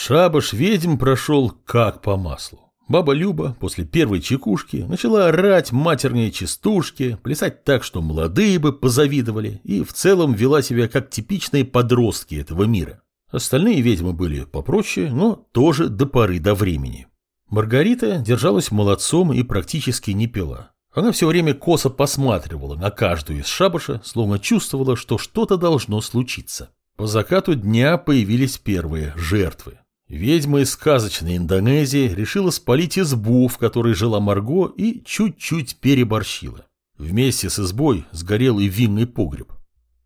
Шабаш ведьм прошел как по маслу. Баба Люба после первой чекушки начала орать матерные частушки, плясать так, что молодые бы позавидовали, и в целом вела себя как типичные подростки этого мира. Остальные ведьмы были попроще, но тоже до поры до времени. Маргарита держалась молодцом и практически не пила. Она все время косо посматривала на каждую из шабаша, словно чувствовала, что что-то должно случиться. По закату дня появились первые жертвы. Ведьма из сказочной Индонезии решила спалить избу, в которой жила Марго, и чуть-чуть переборщила. Вместе с избой сгорел и винный погреб.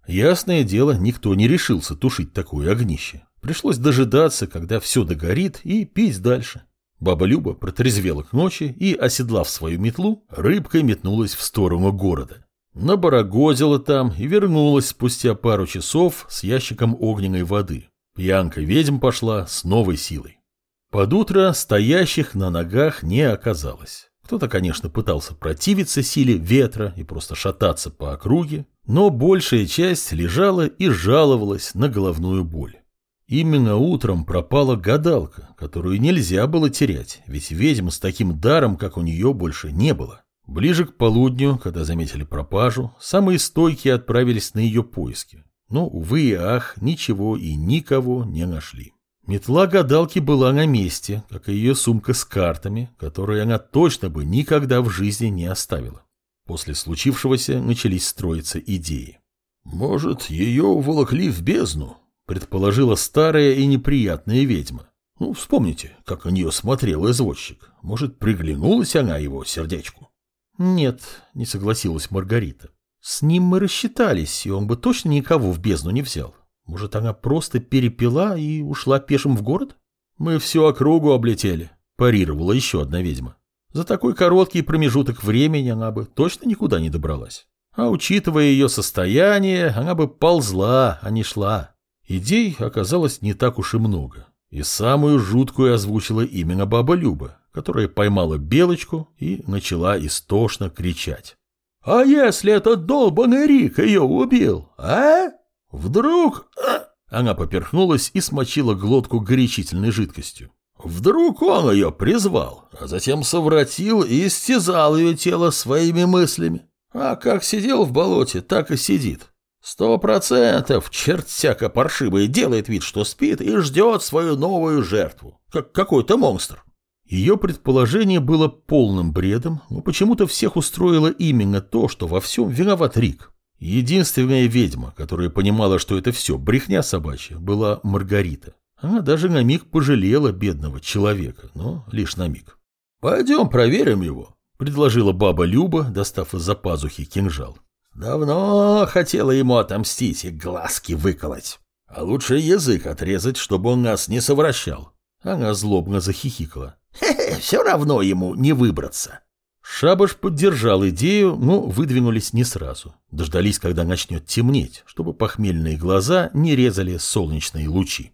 Ясное дело, никто не решился тушить такое огнище. Пришлось дожидаться, когда все догорит, и пить дальше. Баба Люба протрезвела к ночи и, оседлав свою метлу, рыбкой метнулась в сторону города. Набарагозила там и вернулась спустя пару часов с ящиком огненной воды. Пьянка ведьм пошла с новой силой. Под утро стоящих на ногах не оказалось. Кто-то, конечно, пытался противиться силе ветра и просто шататься по округе, но большая часть лежала и жаловалась на головную боль. Именно утром пропала гадалка, которую нельзя было терять, ведь ведьм с таким даром, как у нее, больше не было. Ближе к полудню, когда заметили пропажу, самые стойкие отправились на ее поиски. Но, увы и ах, ничего и никого не нашли. Метла гадалки была на месте, как и ее сумка с картами, которые она точно бы никогда в жизни не оставила. После случившегося начались строиться идеи. «Может, ее уволокли в бездну?» – предположила старая и неприятная ведьма. «Ну, вспомните, как на нее смотрел извозчик. Может, приглянулась она его сердечку?» «Нет», – не согласилась Маргарита. С ним мы рассчитались, и он бы точно никого в бездну не взял. Может, она просто перепила и ушла пешим в город? Мы всю округу облетели, парировала еще одна ведьма. За такой короткий промежуток времени она бы точно никуда не добралась. А учитывая ее состояние, она бы ползла, а не шла. Идей оказалось не так уж и много. И самую жуткую озвучила именно баба Люба, которая поймала белочку и начала истошно кричать. А если этот долбанный Рик ее убил, а? Вдруг... А? Она поперхнулась и смочила глотку горячительной жидкостью. Вдруг он ее призвал, а затем совратил и истязал ее тело своими мыслями. А как сидел в болоте, так и сидит. Сто процентов чертяка паршивая делает вид, что спит и ждет свою новую жертву, как какой-то монстр. Ее предположение было полным бредом, но почему-то всех устроило именно то, что во всем виноват Рик. Единственная ведьма, которая понимала, что это все брехня собачья, была Маргарита. Она даже на миг пожалела бедного человека, но лишь на миг. «Пойдем проверим его», — предложила баба Люба, достав из-за пазухи кинжал. «Давно хотела ему отомстить и глазки выколоть. А лучше язык отрезать, чтобы он нас не совращал». Она злобно захихикала. Хе-хе, все равно ему не выбраться. Шабаш поддержал идею, но выдвинулись не сразу. Дождались, когда начнет темнеть, чтобы похмельные глаза не резали солнечные лучи.